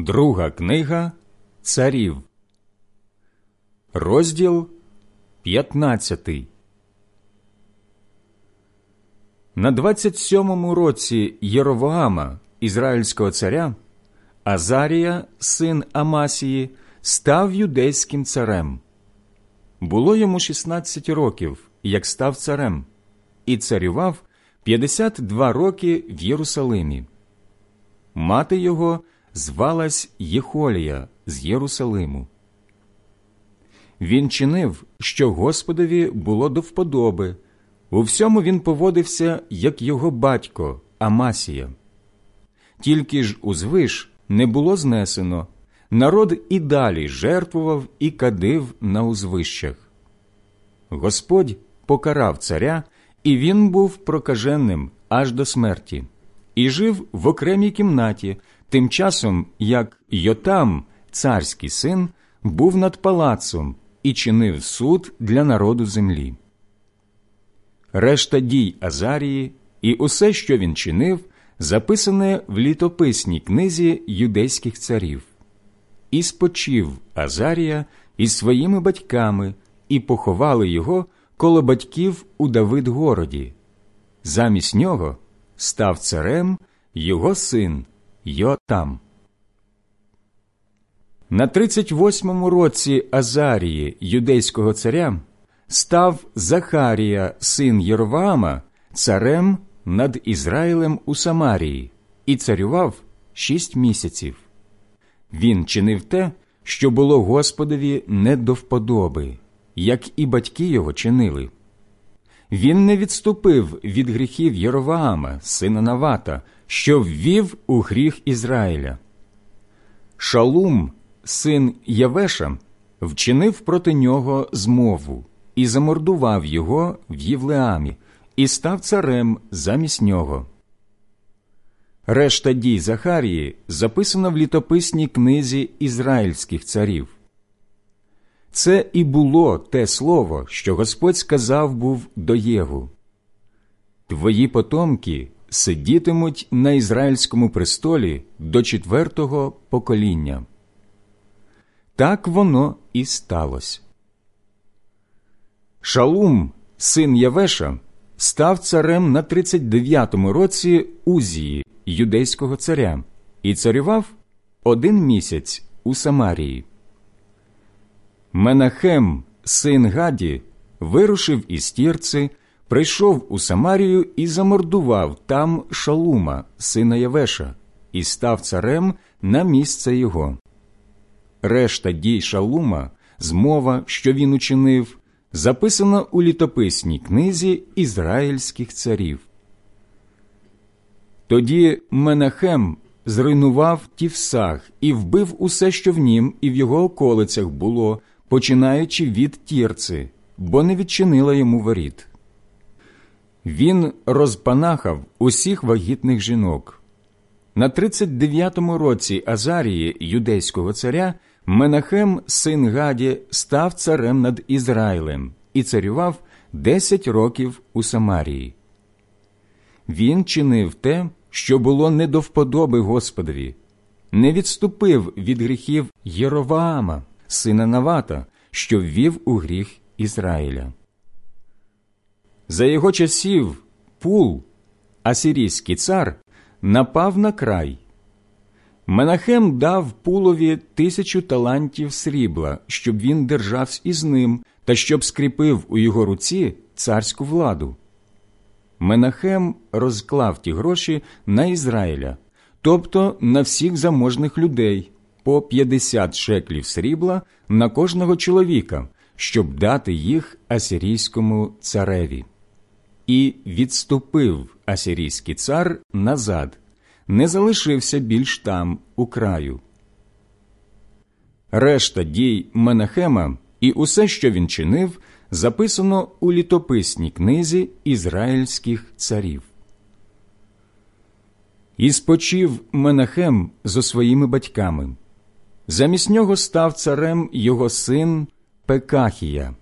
Друга книга Царів, розділ 15 На 27-му році Єровоама, ізраїльського царя, Азарія, син Амасії, став юдейським царем. Було йому 16 років, як став царем, і царював 52 роки в Єрусалимі. Мати його звалась Єхолія з Єрусалиму. Він чинив, що Господові було до вподоби. У всьому він поводився, як його батько Амасія. Тільки ж узвиш не було знесено, народ і далі жертвував і кадив на узвищах. Господь покарав царя, і він був прокаженним аж до смерті, і жив в окремій кімнаті, тим часом як Йотам, царський син, був над палацом і чинив суд для народу землі. Решта дій Азарії і усе, що він чинив, записане в літописній книзі юдейських царів. І спочив Азарія із своїми батьками, і поховали його коло батьків у Давидгороді. Замість нього став царем його син Йотам. На 38-му році Азарії, юдейського царя, став Захарія, син Єроваама, царем над Ізраїлем у Самарії, і царював шість місяців. Він чинив те, що було Господові не до вподоби, як і батьки його чинили. Він не відступив від гріхів Єроваама, сина Навата, що ввів у гріх Ізраїля. Шалум, син Явеша, вчинив проти нього змову і замордував його в Євлеамі і став царем замість нього. Решта дій Захарії записана в літописній книзі ізраїльських царів. Це і було те слово, що Господь сказав був до Єгу. Твої потомки сидітимуть на ізраїльському престолі до четвертого покоління. Так воно і сталося. Шалум, син Явеша, став царем на 39-му році Узії, юдейського царя, і царював один місяць у Самарії. Менахем, син Гаді, вирушив із Тірци, прийшов у Самарію і замордував там Шалума, сина Явеша, і став царем на місце його. Решта дій Шалума, змова, що він учинив, записана у літописній книзі ізраїльських царів. Тоді Менахем зруйнував Тівсах і вбив усе, що в нім і в його околицях було, починаючи від Тірци, бо не відчинила йому воріт. Він розпанахав усіх вагітних жінок. На 39-му році Азарії, юдейського царя, Менахем, син Гаді, став царем над Ізраїлем і царював 10 років у Самарії. Він чинив те, що було не до вподоби Господові, не відступив від гріхів Єроваама, сина Навата, що ввів у гріх Ізраїля. За його часів Пул, асирійський цар, напав на край. Менахем дав пулові тисячу талантів срібла, щоб він держався із ним та щоб скріпив у його руці царську владу. Менахем розклав ті гроші на Ізраїля, тобто на всіх заможних людей, по 50 шеклів срібла на кожного чоловіка, щоб дати їх асирійському цареві. І відступив асирійський цар назад, не залишився більш там у краю. Решта дій Менахема і усе, що він чинив, записано у літописній книзі ізраїльських царів. І спочив Менахем зо своїми батьками. Замість нього став царем його син Пекахія.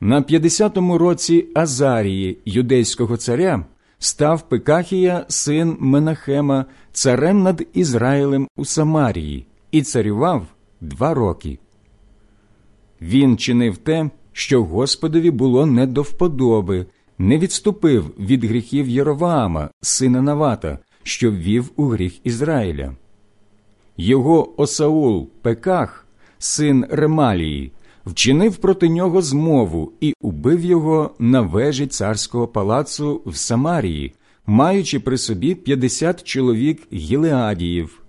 На 50-му році Азарії, юдейського царя, став Пекахія, син Менахема, царем над Ізраїлем у Самарії, і царював два роки. Він чинив те, що Господові було не до вподоби, не відступив від гріхів Єроваама, сина Навата, що ввів у гріх Ізраїля. Його Осаул Пеках, син Ремалії, вчинив проти нього змову і убив його на вежі царського палацу в Самарії, маючи при собі 50 чоловік гілеадіїв,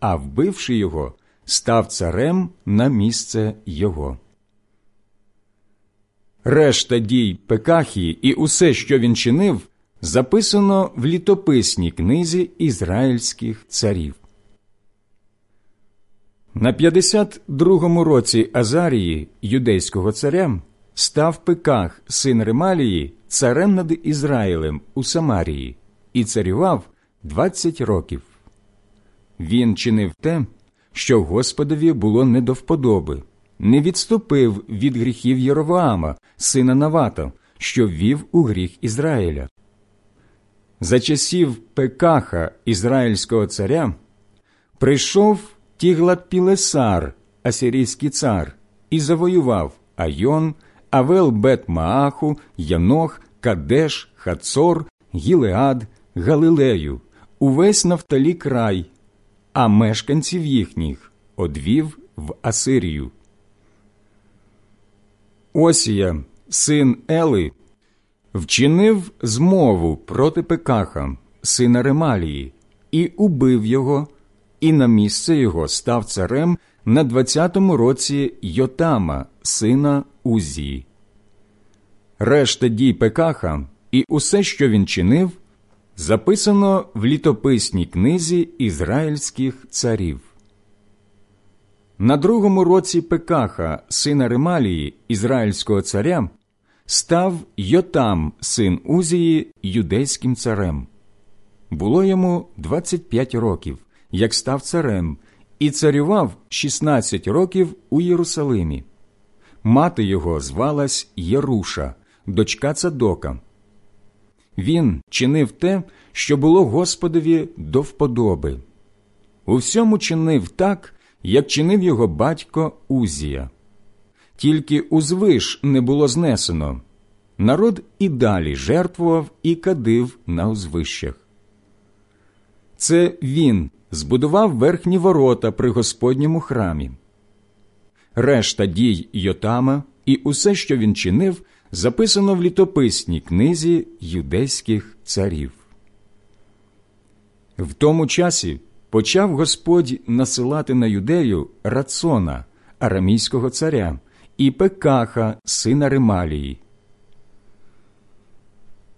а вбивши його, став царем на місце його. Решта дій Пекахії і усе, що він чинив, записано в літописній книзі ізраїльських царів. На 52-му році Азарії, юдейського царя, став Пеках, син Ремалії, царем над Ізраїлем у Самарії, і царював 20 років. Він чинив те, що Господові було не до вподоби, не відступив від гріхів Єроваама, сина Навата, що ввів у гріх Ізраїля. За часів Пекаха, ізраїльського царя, прийшов Тіглат Пілесар, асирійський цар, і завоював Айон, Авел Бет Мааху, Янох, Кадеш, Хацор, Гілеад, Галилею, увесь Нафталі край, а мешканців їхніх одвів в Асирію. Осія, син Ели, вчинив змову проти Пекаха, сина Ремалії, і убив його, і на місце його став царем на двадцятому році Йотама, сина Узії. Решта дій Пекаха і усе, що він чинив, записано в літописній книзі ізраїльських царів. На другому році Пекаха, сина Ремалії, ізраїльського царя, став Йотам, син Узії, юдейським царем. Було йому 25 років, як став царем, і царював 16 років у Єрусалимі. Мати його звалась Єруша, дочка Цадока. Він чинив те, що було Господові до вподоби. У всьому чинив так, як чинив його батько Узія. Тільки узвиш не було знесено. Народ і далі жертвував і кадив на узвищах. Це він збудував верхні ворота при Господньому храмі. Решта дій Йотама і усе, що він чинив, записано в літописній книзі юдейських царів. В тому часі почав Господь насилати на юдею Рацона, арамійського царя, і Пекаха, сина Ремалії.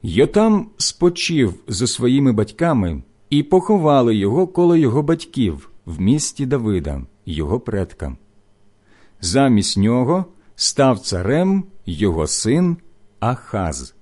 Йотам спочив зі своїми батьками і поховали його коло його батьків в місті Давида, його предка. Замість нього став царем його син Ахаз.